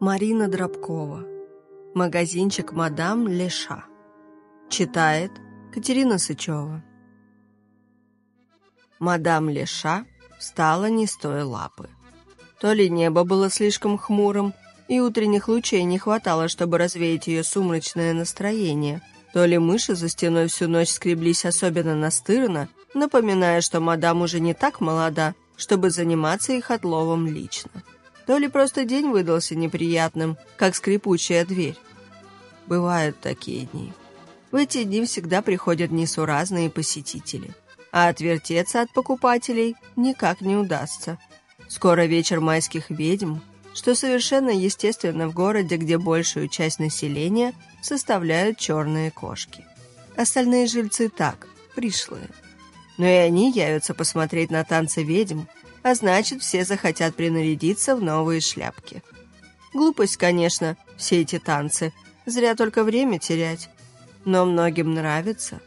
Марина Дробкова. Магазинчик «Мадам Леша». Читает Катерина Сычева. Мадам Леша встала не с той лапы. То ли небо было слишком хмурым, и утренних лучей не хватало, чтобы развеять ее сумрачное настроение, то ли мыши за стеной всю ночь скреблись особенно настырно, напоминая, что мадам уже не так молода, чтобы заниматься их отловом лично то ли просто день выдался неприятным, как скрипучая дверь. Бывают такие дни. В эти дни всегда приходят несуразные посетители, а отвертеться от покупателей никак не удастся. Скоро вечер майских ведьм, что совершенно естественно в городе, где большую часть населения составляют черные кошки. Остальные жильцы так, пришлые. Но и они явятся посмотреть на танцы ведьм, а значит, все захотят принарядиться в новые шляпки. Глупость, конечно, все эти танцы. Зря только время терять. Но многим нравится.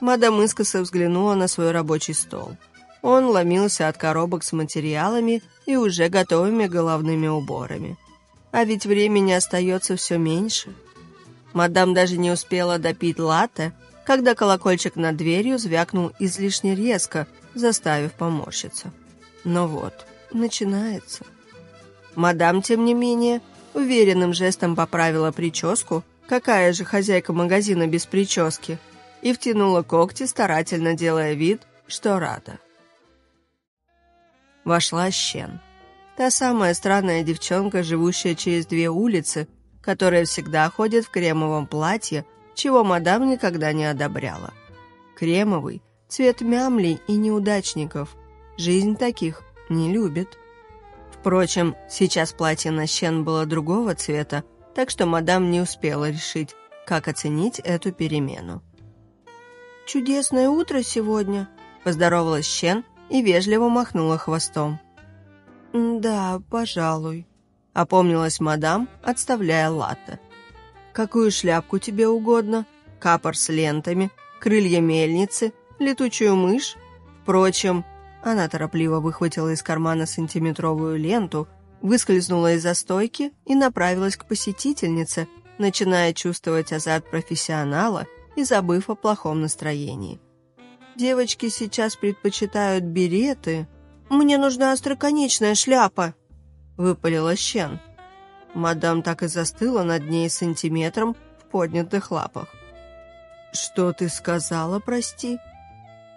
Мадам искоса взглянула на свой рабочий стол. Он ломился от коробок с материалами и уже готовыми головными уборами. А ведь времени остается все меньше. Мадам даже не успела допить латте, когда колокольчик над дверью звякнул излишне резко, заставив поморщиться. Но вот, начинается. Мадам, тем не менее, уверенным жестом поправила прическу, какая же хозяйка магазина без прически, и втянула когти, старательно делая вид, что рада. Вошла Щен. Та самая странная девчонка, живущая через две улицы, которая всегда ходит в кремовом платье, чего мадам никогда не одобряла. Кремовый – цвет мямлей и неудачников – Жизнь таких не любит. Впрочем, сейчас платье на щен было другого цвета, так что мадам не успела решить, как оценить эту перемену. «Чудесное утро сегодня», — поздоровалась Щен и вежливо махнула хвостом. «Да, пожалуй», — опомнилась мадам, отставляя латте. «Какую шляпку тебе угодно? Капор с лентами, крылья мельницы, летучую мышь? Впрочем, она торопливо выхватила из кармана сантиметровую ленту, выскользнула из-за стойки и направилась к посетительнице, начиная чувствовать азарт профессионала и забыв о плохом настроении. «Девочки сейчас предпочитают береты. Мне нужна остроконечная шляпа!» — выпалила Щен. Мадам так и застыла над ней сантиметром в поднятых лапах. «Что ты сказала, прости?»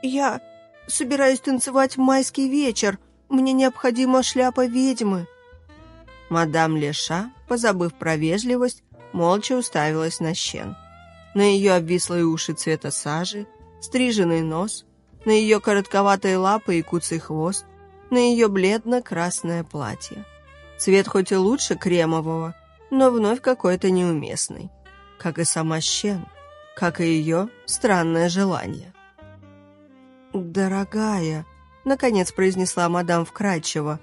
«Я... Собираюсь танцевать в майский вечер. Мне необходима шляпа ведьмы». Мадам Леша, позабыв про вежливость, молча уставилась на щен. На ее обвислые уши цвета сажи, стриженный нос, на ее коротковатые лапы и куцый хвост, на ее бледно-красное платье. Цвет хоть и лучше кремового, но вновь какой-то неуместный. Как и сама щен, как и ее странное желание. «Дорогая», — наконец произнесла мадам вкрадчиво,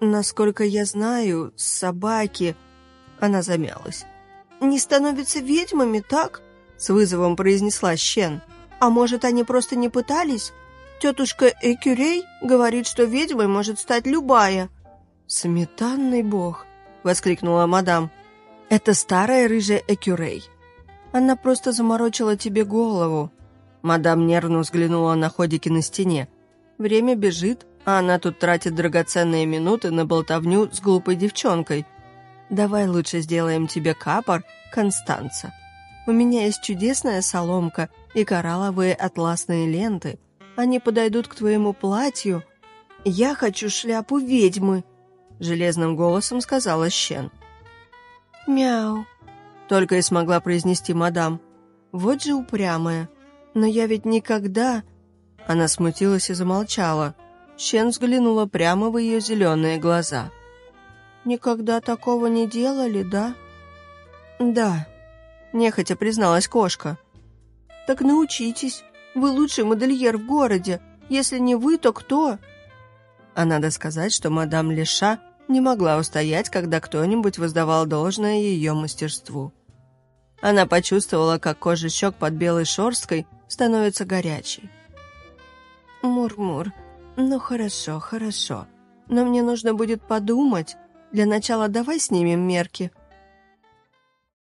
«насколько я знаю, собаки...» Она замялась. «Не становятся ведьмами, так?» — с вызовом произнесла Щен. «А может, они просто не пытались? Тетушка Экюрей говорит, что ведьмой может стать любая». «Сметанный бог!» — воскликнула мадам. «Это старая рыжая Экюрей. Она просто заморочила тебе голову. Мадам нервно взглянула на ходики на стене. Время бежит, а она тут тратит драгоценные минуты на болтовню с глупой девчонкой. Давай лучше сделаем тебе капор, Констанца. У меня есть чудесная соломка и коралловые атласные ленты. Они подойдут к твоему платью. Я хочу шляпу ведьмы, железным голосом сказала Щен. Мяу, только и смогла произнести мадам. Вот же упрямая. Но я ведь никогда...» Она смутилась и замолчала. Щен взглянула прямо в ее зеленые глаза. «Никогда такого не делали, да?» «Да», — нехотя призналась кошка. «Так научитесь. Вы лучший модельер в городе. Если не вы, то кто?» А надо сказать, что мадам Леша не могла устоять, когда кто-нибудь воздавал должное ее мастерству. Она почувствовала, как кожа под белой шорсткой становится горячей. «Мур-мур, ну хорошо, хорошо, но мне нужно будет подумать. Для начала давай снимем мерки».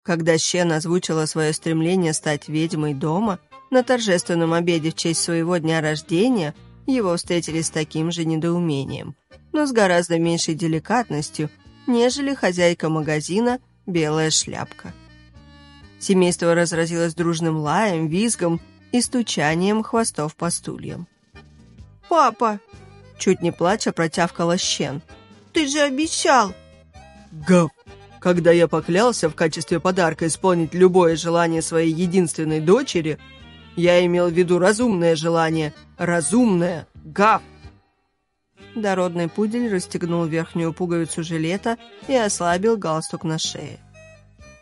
Когда Щен озвучила свое стремление стать ведьмой дома, на торжественном обеде в честь своего дня рождения его встретили с таким же недоумением, но с гораздо меньшей деликатностью, нежели хозяйка магазина «Белая шляпка». Семейство разразилось дружным лаем, визгом и стучанием хвостов по стульям. «Папа!» Чуть не плача протявкала Щен. «Ты же обещал!» «Гав!» Когда я поклялся в качестве подарка исполнить любое желание своей единственной дочери, я имел в виду разумное желание. Разумное! Гав! Дородный пудель расстегнул верхнюю пуговицу жилета и ослабил галстук на шее.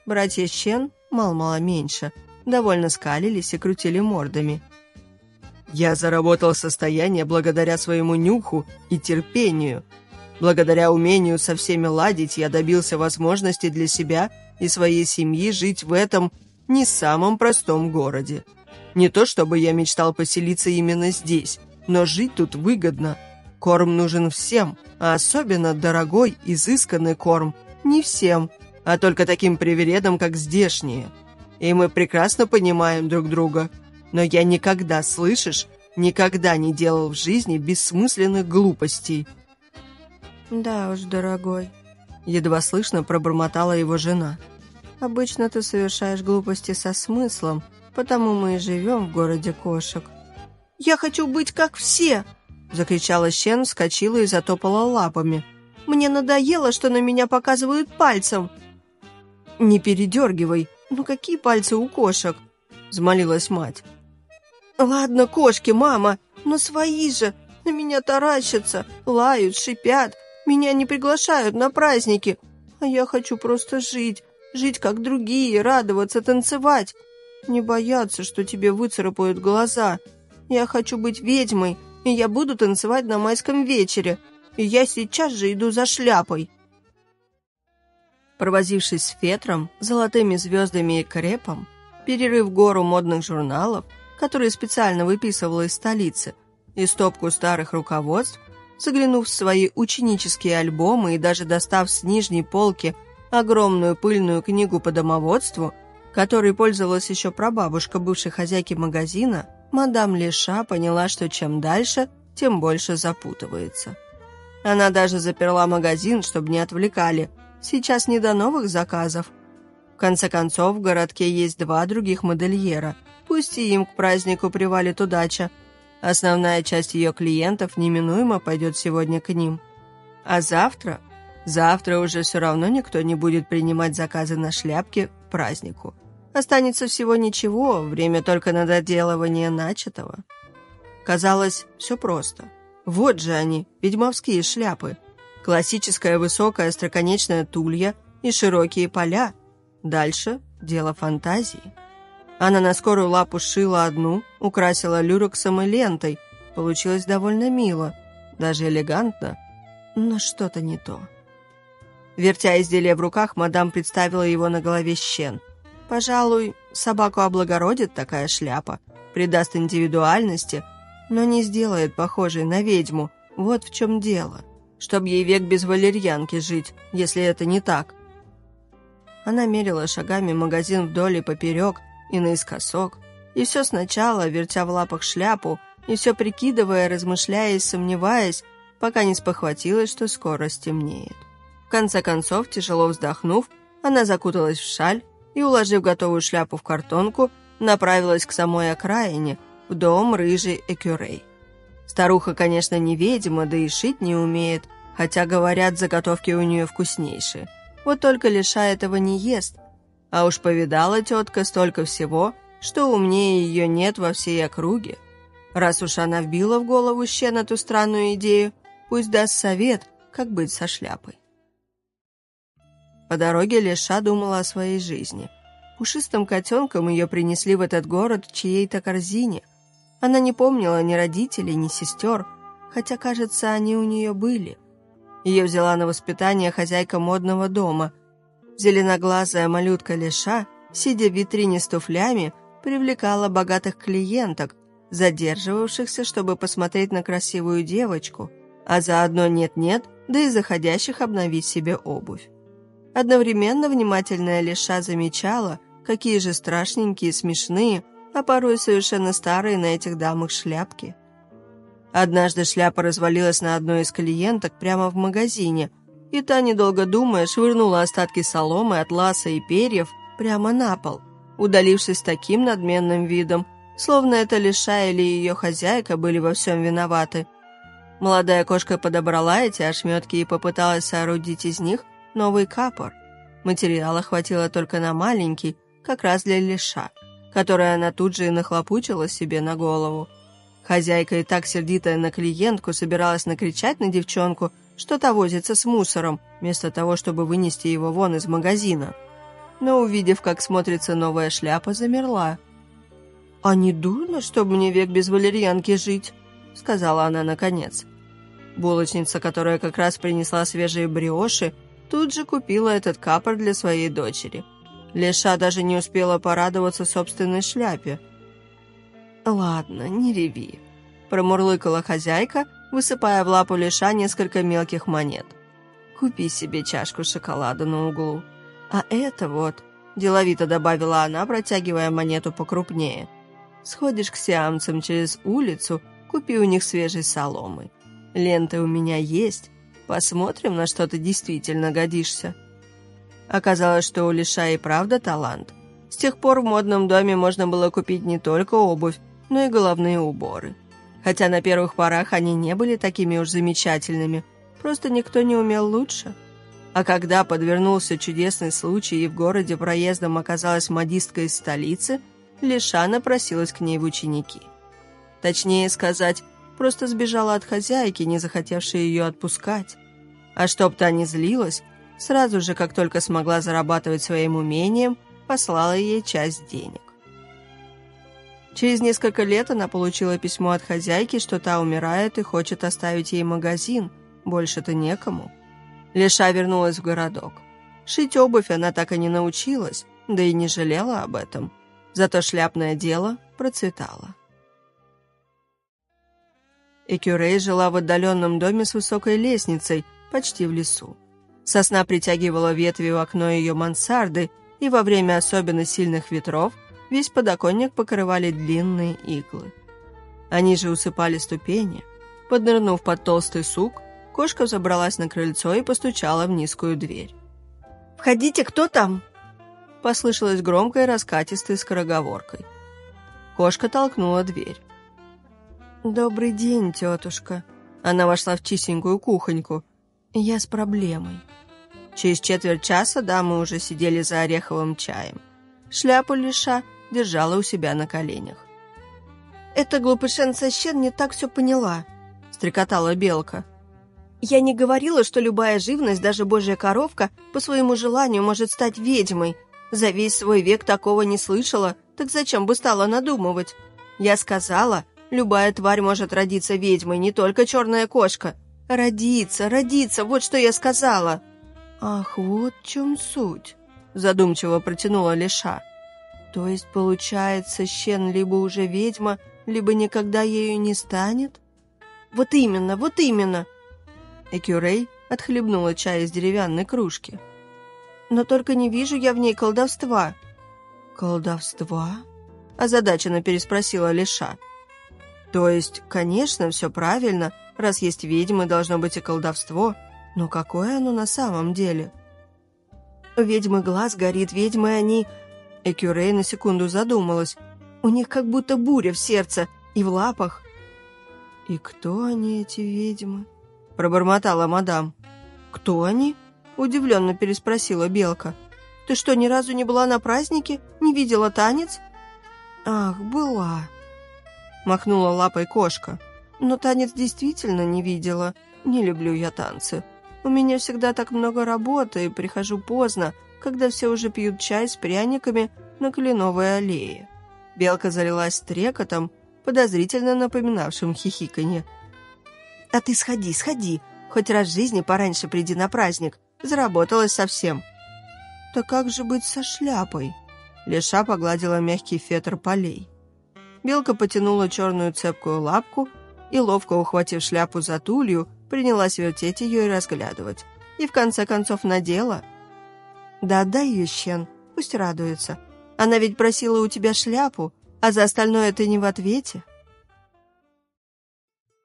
Братья Щен, мал-мало меньше, довольно скалились и крутили мордами. «Я заработал состояние благодаря своему нюху и терпению. Благодаря умению со всеми ладить я добился возможности для себя и своей семьи жить в этом не самом простом городе. Не то чтобы я мечтал поселиться именно здесь, но жить тут выгодно. Корм нужен всем, а особенно дорогой, изысканный корм не всем, а только таким привередам, как здешние. И мы прекрасно понимаем друг друга. Но я никогда, слышишь, никогда не делал в жизни бессмысленных глупостей. «Да уж, дорогой», — едва слышно пробормотала его жена. «Обычно ты совершаешь глупости со смыслом, потому мы и живем в городе кошек». «Я хочу быть как все!» — закричала Щен, вскочила и затопала лапами. «Мне надоело, что на меня показывают пальцем!» «Не передергивай! Ну какие пальцы у кошек?» — взмолилась мать. «Ладно, кошки, мама, но свои же! На меня таращатся, лают, шипят, меня не приглашают на праздники, а я хочу просто жить, жить как другие, радоваться, танцевать. Не бояться, что тебе выцарапают глаза. Я хочу быть ведьмой, и я буду танцевать на майском вечере. И я сейчас же иду за шляпой». Провозившись с фетром, золотыми звездами и крепом, перерыв гору модных журналов, которые специально выписывала из столицы, и стопку старых руководств, Заглянув в свои ученические альбомы и даже достав с нижней полки огромную пыльную книгу по домоводству, которой пользовалась еще прабабушка бывшей хозяйки магазина, мадам Леша поняла, что чем дальше, тем больше запутывается. Она даже заперла магазин, чтобы не отвлекали. Сейчас не до новых заказов. В конце концов, в городке есть два других модельера. Пусть и им к празднику привалит удача – Основная часть ее клиентов неминуемо пойдет сегодня к ним. А завтра? Завтра уже все равно никто не будет принимать заказы на шляпки к празднику. Останется всего ничего, время только на доделывание начатого. Казалось, все просто. Вот же они, ведьмовские шляпы. Классическая высокая остроконечная тулья и широкие поля. Дальше дело фантазии. Она на скорую лапу шила одну, украсила люрексом и лентой. Получилось довольно мило, даже элегантно, но что-то не то. Вертя изделие в руках, мадам представила его на голове щен. Пожалуй, собаку облагородит такая шляпа, придаст индивидуальности, но не сделает похожей на ведьму. Вот в чем дело. Чтоб ей век без валерьянки жить, если это не так. Она мерила шагами магазин вдоль и поперек, и наискосок, и все сначала, вертя в лапах шляпу, и все прикидывая, размышляя и сомневаясь, пока не спохватилась, что скоро стемнеет. В конце концов, тяжело вздохнув, она закуталась в шаль и, уложив готовую шляпу в картонку, направилась к самой окраине, в дом рыжий Экюрей. Старуха, конечно, не ведьма, да и шить не умеет, хотя, говорят, заготовки у нее вкуснейшие. Вот только лиша этого не ест, а уж повидала тетка столько всего, что умнее ее нет во всей округе. Раз уж она вбила в голову Щен эту странную идею, пусть даст совет, как быть со шляпой. По дороге Леша думала о своей жизни. Пушистым котенком ее принесли в этот город в чьей-то корзине. Она не помнила ни родителей, ни сестер, хотя, кажется, они у нее были. Ее взяла на воспитание хозяйка модного дома – Зеленоглазая малютка Леша, сидя в витрине с туфлями, привлекала богатых клиенток, задерживавшихся, чтобы посмотреть на красивую девочку, а заодно нет-нет, да и заходящих обновить себе обувь. Одновременно внимательная Леша замечала, какие же страшненькие, смешные, а порой совершенно старые на этих дамах шляпки. Однажды шляпа развалилась на одной из клиенток прямо в магазине, и та, недолго думая, швырнула остатки соломы, атласа и перьев прямо на пол, удалившись таким надменным видом, словно это Леша или ее хозяйка были во всем виноваты. Молодая кошка подобрала эти ошметки и попыталась соорудить из них новый капор. Материала хватило только на маленький, как раз для Леша, который она тут же и нахлопучила себе на голову. Хозяйка и так сердитая на клиентку собиралась накричать на девчонку, что та возится с мусором, вместо того, чтобы вынести его вон из магазина. Но, увидев, как смотрится новая шляпа, замерла. «А не дурно, чтобы мне век без валерьянки жить?» — сказала она наконец. Булочница, которая как раз принесла свежие бриоши, тут же купила этот капор для своей дочери. Леша даже не успела порадоваться собственной шляпе. «Ладно, не реви», — промурлыкала хозяйка, высыпая в лапу Леша несколько мелких монет. «Купи себе чашку шоколада на углу. А это вот...» — деловито добавила она, протягивая монету покрупнее. «Сходишь к сиамцам через улицу, купи у них свежей соломы. Ленты у меня есть, Посмотрим, на что ты действительно годишься». Оказалось, что у Лиша и правда талант. С тех пор в модном доме можно было купить не только обувь, но и головные уборы. Хотя на первых порах они не были такими уж замечательными, просто никто не умел лучше. А когда подвернулся чудесный случай и в городе проездом оказалась модистка из столицы, Лиша напросилась к ней в ученики. Точнее сказать, просто сбежала от хозяйки, не захотевшей ее отпускать. А чтоб та не злилась, сразу же, как только смогла зарабатывать своим умением, послала ей часть денег. Через несколько лет она получила письмо от хозяйки, что та умирает и хочет оставить ей магазин, больше-то некому. Леша вернулась в городок. Шить обувь она так и не научилась, да и не жалела об этом. Зато шляпное дело процветало. Экюрей жила в отдаленном доме с высокой лестницей, почти в лесу. Сосна притягивала ветви у окна ее мансарды, и во время особенно сильных ветров весь подоконник покрывали длинные иглы. Они же усыпали ступени. Поднырнув под толстый сук, кошка забралась на крыльцо и постучала в низкую дверь. «Входите, кто там?» Послышалась громкой раскатистой скороговоркой. Кошка толкнула дверь. «Добрый день, тетушка». Она вошла в чистенькую кухоньку. «Я с проблемой». Через четверть часа дамы уже сидели за ореховым чаем. Шляпу лиша держала у себя на коленях. «Эта глупышенца Щен не так все поняла», — стрекотала белка. «Я не говорила, что любая живность, даже божья коровка, по своему желанию может стать ведьмой. За весь свой век такого не слышала, так зачем бы стала надумывать? Я сказала, Любая тварь может родиться ведьмой, не только черная кошка. Родиться, родиться, вот что я сказала. Ах, вот в чем суть, задумчиво протянула Леша. То есть, получается, Щен либо уже ведьма, либо никогда ею не станет? Вот именно, вот именно. Экюрей отхлебнула чай из деревянной кружки. Но только не вижу я в ней колдовства. Колдовства? Озадаченно переспросила Леша. То есть, конечно, все правильно, раз есть ведьмы, должно быть и колдовство, но какое оно на самом деле? Ведьмы глаз горит, ведьмы они... Экюрей на секунду задумалась. У них как будто буря в сердце и в лапах. «И кто они, эти ведьмы?» — пробормотала мадам. «Кто они?» — удивленно переспросила Белка. «Ты что, ни разу не была на празднике? Не видела танец?» «Ах, была!» махнула лапой кошка. Но танец действительно не видела. Не люблю я танцы. У меня всегда так много работы, и прихожу поздно, когда все уже пьют чай с пряниками на кленовой аллее. Белка залилась трекотом, подозрительно напоминавшим хихиканье. «А ты сходи, сходи, хоть раз в жизни пораньше приди на праздник, заработалась совсем». «Да как же быть со шляпой?» Леша погладила мягкий фетр полей. Белка потянула черную цепкую лапку и, ловко ухватив шляпу за тулью, принялась вертеть ее и разглядывать. И в конце концов надела. «Да отдай ее, Щен, пусть радуется. Она ведь просила у тебя шляпу, а за остальное ты не в ответе».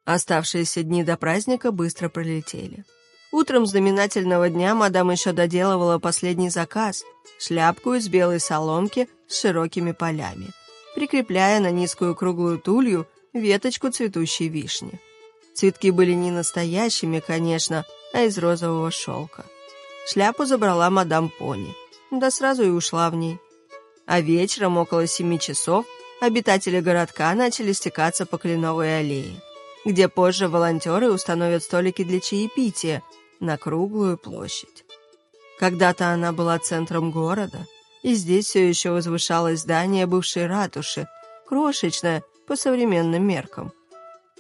Оставшиеся дни до праздника быстро пролетели. Утром знаменательного дня мадам еще доделывала последний заказ – шляпку из белой соломки с широкими полями, прикрепляя на низкую круглую тулью веточку цветущей вишни. Цветки были не настоящими, конечно, а из розового шелка. Шляпу забрала мадам Пони, да сразу и ушла в ней. А вечером, около семи часов, обитатели городка начали стекаться по Кленовой аллее, где позже волонтеры установят столики для чаепития на круглую площадь. Когда-то она была центром города, и здесь все еще возвышалось здание бывшей ратуши, крошечное по современным меркам.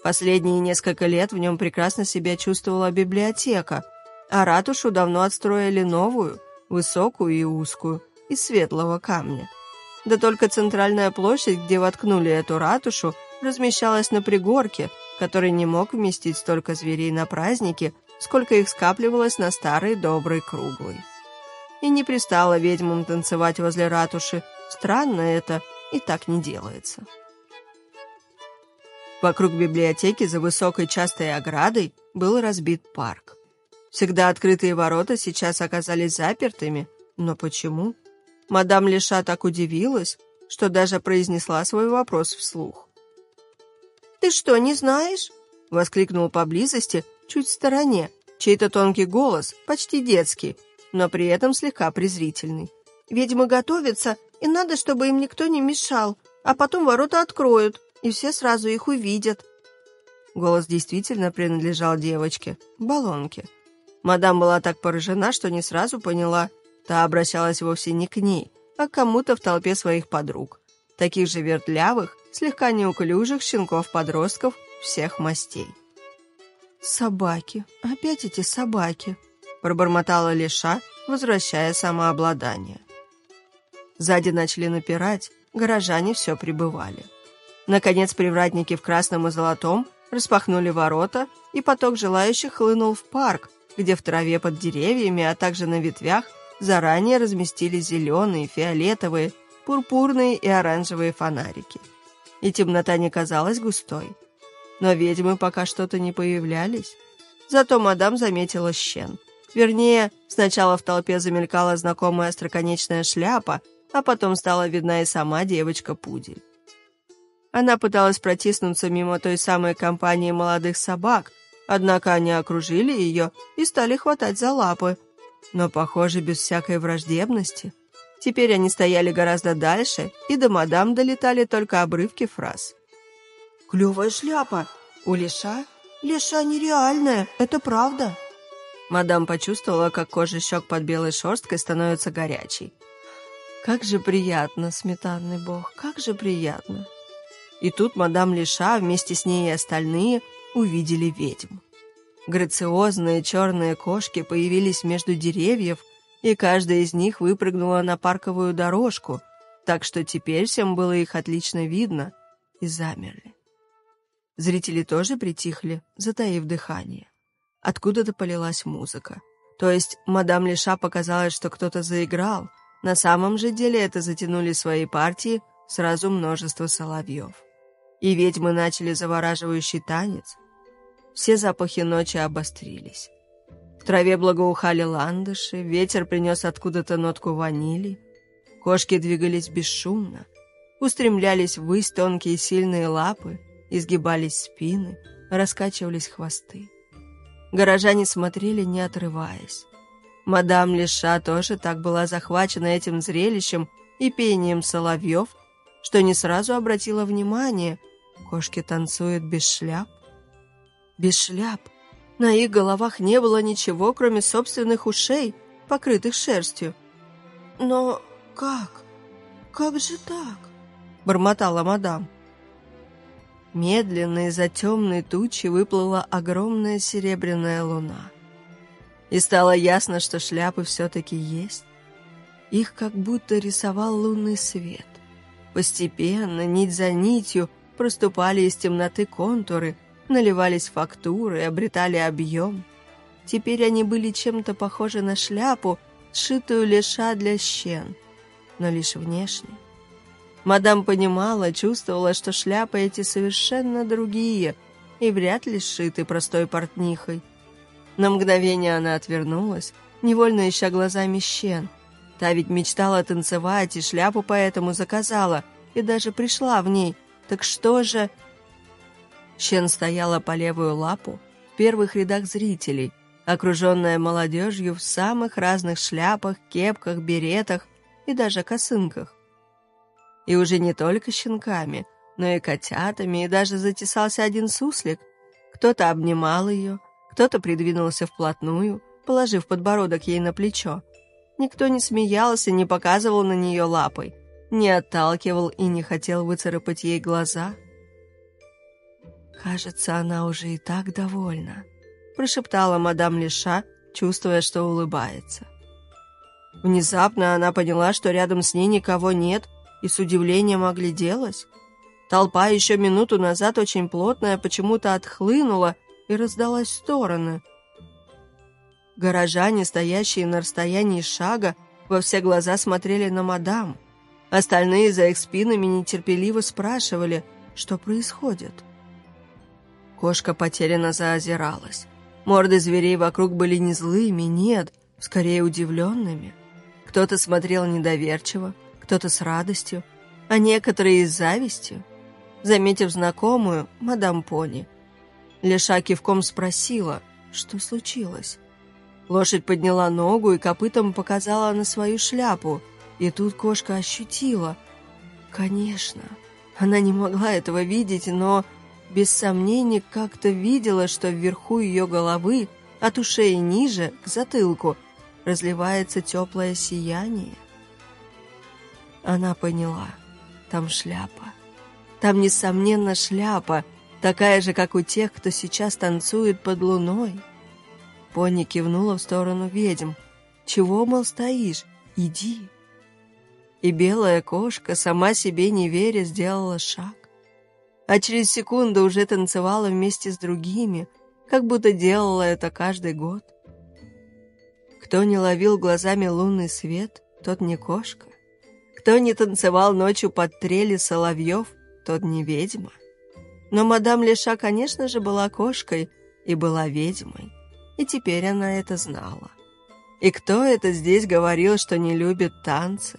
Последние несколько лет в нем прекрасно себя чувствовала библиотека, а ратушу давно отстроили новую, высокую и узкую, из светлого камня. Да только центральная площадь, где воткнули эту ратушу, размещалась на пригорке, который не мог вместить столько зверей на празднике, сколько их скапливалось на старой доброй круглой. И не пристало ведьмам танцевать возле ратуши. Странно это, и так не делается. Вокруг библиотеки за высокой частой оградой был разбит парк. Всегда открытые ворота сейчас оказались запертыми, но почему? Мадам Леша так удивилась, что даже произнесла свой вопрос вслух. «Ты что, не знаешь?» — воскликнул поблизости, чуть в стороне, чей-то тонкий голос, почти детский, но при этом слегка презрительный. «Ведьмы готовятся, и надо, чтобы им никто не мешал, а потом ворота откроют, и все сразу их увидят». Голос действительно принадлежал девочке, баллонке. Мадам была так поражена, что не сразу поняла. Та обращалась вовсе не к ней, а к кому-то в толпе своих подруг. Таких же вертлявых, слегка неуклюжих щенков-подростков всех мастей. «Собаки, опять эти собаки», — пробормотала Леша, возвращая самообладание. Сзади начали напирать, горожане все прибывали. Наконец привратники в красном и золотом распахнули ворота, и поток желающих хлынул в парк, где в траве под деревьями, а также на ветвях заранее разместили зеленые, фиолетовые, пурпурные и оранжевые фонарики. И темнота не казалась густой. Но ведьмы пока что-то не появлялись. Зато мадам заметила щен. Вернее, сначала в толпе замелькала знакомая остроконечная шляпа, а потом стала видна и сама девочка-пудель. Она пыталась протиснуться мимо той самой компании молодых собак, однако они окружили ее и стали хватать за лапы. Но, похоже, без всякой враждебности. Теперь они стояли гораздо дальше, и до мадам долетали только обрывки фраз. «Клевая шляпа! У леша? Леша нереальная, это правда!» Мадам почувствовала, как кожа щек под белой шерсткой становится горячей. «Как же приятно, сметанный бог, как же приятно!» И тут мадам Лиша вместе с ней и остальные увидели ведьм. Грациозные черные кошки появились между деревьев, и каждая из них выпрыгнула на парковую дорожку, так что теперь всем было их отлично видно, и замерли. Зрители тоже притихли, затаив дыхание. Откуда-то полилась музыка. То есть мадам Лиша показалось, что кто-то заиграл. На самом же деле это затянули свои партии сразу множество соловьев и ведьмы начали завораживающий танец. Все запахи ночи обострились. В траве благоухали ландыши, ветер принес откуда-то нотку ванили. Кошки двигались бесшумно, устремлялись ввысь тонкие сильные лапы, изгибались спины, раскачивались хвосты. Горожане смотрели, не отрываясь. Мадам Леша тоже так была захвачена этим зрелищем и пением соловьев, что не сразу обратила внимание — Кошки танцуют без шляп? Без шляп. На их головах не было ничего, кроме собственных ушей, покрытых шерстью. «Но как? Как же так?» — бормотала мадам. Медленно из-за темной тучи выплыла огромная серебряная луна. И стало ясно, что шляпы все-таки есть. Их как будто рисовал лунный свет. Постепенно, нить за нитью, проступали из темноты контуры, наливались фактуры обретали объем. Теперь они были чем-то похожи на шляпу, сшитую леша для щен, но лишь внешне. Мадам понимала, чувствовала, что шляпы эти совершенно другие и вряд ли сшиты простой портнихой. На мгновение она отвернулась, невольно ища глазами щен. Та ведь мечтала танцевать и шляпу поэтому заказала, и даже пришла в ней. Так что же... Щен стояла по левую лапу в первых рядах зрителей, окруженная молодежью в самых разных шляпах, кепках, беретах и даже косынках. И уже не только щенками, но и котятами, и даже затесался один суслик. Кто-то обнимал ее, кто-то придвинулся вплотную, положив подбородок ей на плечо. Никто не смеялся, не показывал на нее лапой, не отталкивал и не хотел выцарапать ей глаза. «Кажется, она уже и так довольна», — прошептала мадам Леша, чувствуя, что улыбается. Внезапно она поняла, что рядом с ней никого нет, и с удивлением огляделась. Толпа еще минуту назад очень плотная почему-то отхлынула и раздалась в стороны. Горожане, стоящие на расстоянии шага, во все глаза смотрели на мадам. Остальные за их спинами нетерпеливо спрашивали, что происходит. Кошка потерянно заозиралась. Морды зверей вокруг были не злыми, нет, скорее удивленными. Кто-то смотрел недоверчиво, кто-то с радостью, а некоторые и с завистью. Заметив знакомую, мадам Пони, Леша кивком спросила, что случилось. Лошадь подняла ногу и копытом показала на свою шляпу, и тут кошка ощутила. Конечно, она не могла этого видеть, но без сомнений как-то видела, что вверху ее головы, от ушей ниже, к затылку, разливается теплое сияние. Она поняла, там шляпа. Там, несомненно, шляпа, такая же, как у тех, кто сейчас танцует под луной. Пони кивнула в сторону ведьм. «Чего, мол, стоишь? Иди!» И белая кошка, сама себе не веря, сделала шаг. А через секунду уже танцевала вместе с другими, как будто делала это каждый год. Кто не ловил глазами лунный свет, тот не кошка. Кто не танцевал ночью под трели соловьев, тот не ведьма. Но мадам Леша, конечно же, была кошкой и была ведьмой. И теперь она это знала. И кто это здесь говорил, что не любит танцы?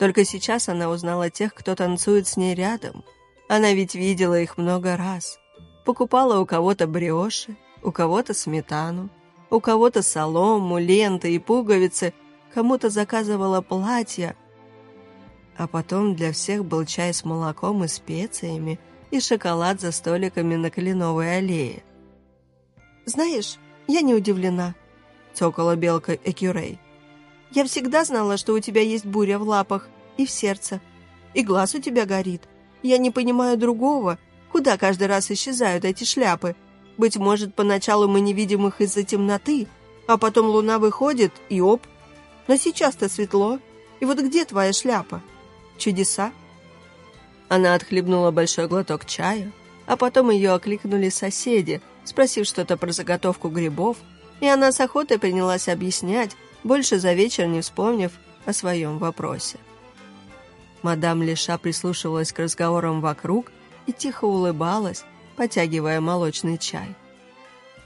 Только сейчас она узнала тех, кто танцует с ней рядом. Она ведь видела их много раз. Покупала у кого-то бреши, у кого-то сметану, у кого-то солому, ленты и пуговицы, кому-то заказывала платья, а потом для всех был чай с молоком и специями и шоколад за столиками на Калиновой аллее. «Знаешь, я не удивлена», — цокала белка Экюрей. «Я всегда знала, что у тебя есть буря в лапах и в сердце, и глаз у тебя горит. Я не понимаю другого, куда каждый раз исчезают эти шляпы. Быть может, поначалу мы не видим их из-за темноты, а потом луна выходит, и оп. Но сейчас-то светло, и вот где твоя шляпа?» Чудеса?» Она отхлебнула большой глоток чая, а потом ее окликнули соседи, спросив что-то про заготовку грибов, и она с охотой принялась объяснять, больше за вечер не вспомнив о своем вопросе. Мадам Леша прислушивалась к разговорам вокруг и тихо улыбалась, потягивая молочный чай.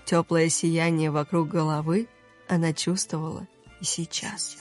Теплое сияние вокруг головы она чувствовала и сейчас.